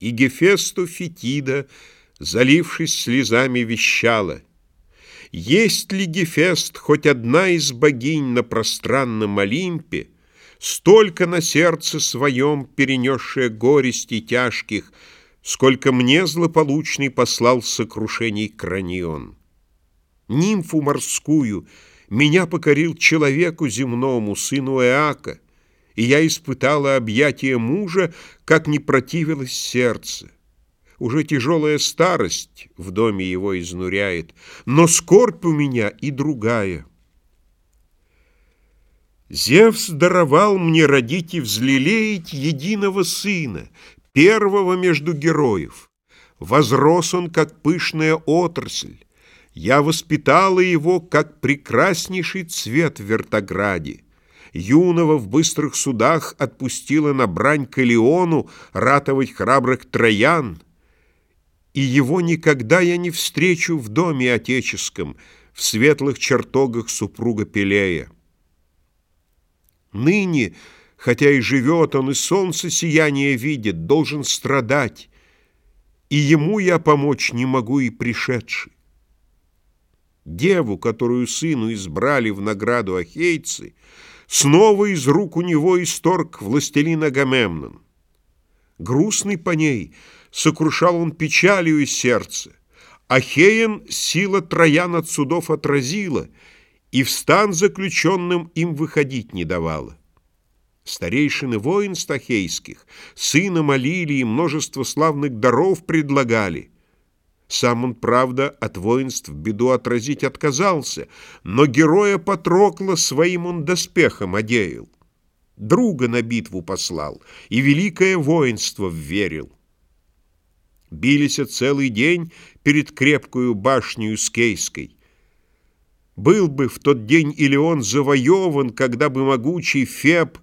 И Гефесту Фетида, залившись слезами, вещала, «Есть ли, Гефест, хоть одна из богинь на пространном Олимпе, Столько на сердце своем перенесшая горести тяжких, Сколько мне злополучный послал сокрушений кранион? Нимфу морскую меня покорил человеку земному, сыну Эака, И я испытала объятие мужа, как не противилось сердце. Уже тяжелая старость в доме его изнуряет, Но скорбь у меня и другая. Зевс даровал мне родить и взлелеять единого сына, Первого между героев. Возрос он, как пышная отрасль. Я воспитала его, как прекраснейший цвет в вертограде. Юного в быстрых судах отпустила на брань к Илиону ратовать храбрых троян. И его никогда я не встречу в доме отеческом, в светлых чертогах супруга Пелея. Ныне, хотя и живет он, и солнце сияние видит, должен страдать, и ему я помочь не могу и пришедший. Деву, которую сыну избрали в награду ахейцы, снова из рук у него исторг властелин Агамемнон. Грустный по ней, сокрушал он печалью и сердце. Ахеен сила троян от судов отразила, и в стан заключенным им выходить не давала. Старейшины воин стахейских сына молили и множество славных даров предлагали. Сам он, правда, от воинств беду отразить отказался, но героя Патрокла своим он доспехом одеял. Друга на битву послал и великое воинство вверил. Бились целый день перед крепкую башнею Скейской. Был бы в тот день Илеон завоеван, когда бы могучий Феб,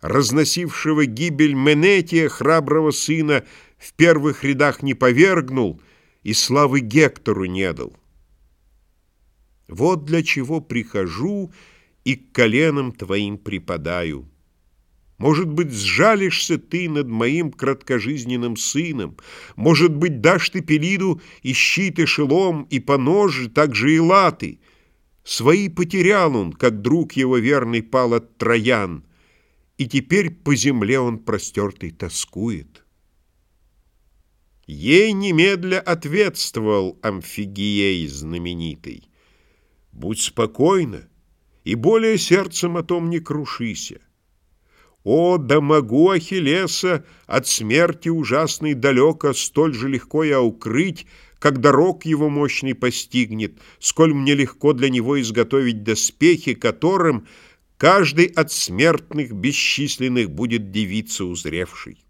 разносившего гибель Менетия, храброго сына, в первых рядах не повергнул и славы Гектору не дал. Вот для чего прихожу и к коленам твоим припадаю. Может быть, сжалишься ты над моим краткожизненным сыном, Может быть, дашь ты Пелиду и щит, и шелом, и поножи, также и латы. Свои потерял он, как друг его верный пал от троян, И теперь по земле он простертый тоскует. Ей немедля ответствовал Амфигией знаменитый. Будь спокойна, и более сердцем о том не крушися. О, да могу Ахиллеса от смерти ужасной далеко столь же легко я укрыть, как дорог его мощный постигнет, сколь мне легко для него изготовить доспехи, которым каждый от смертных бесчисленных будет девица узревший.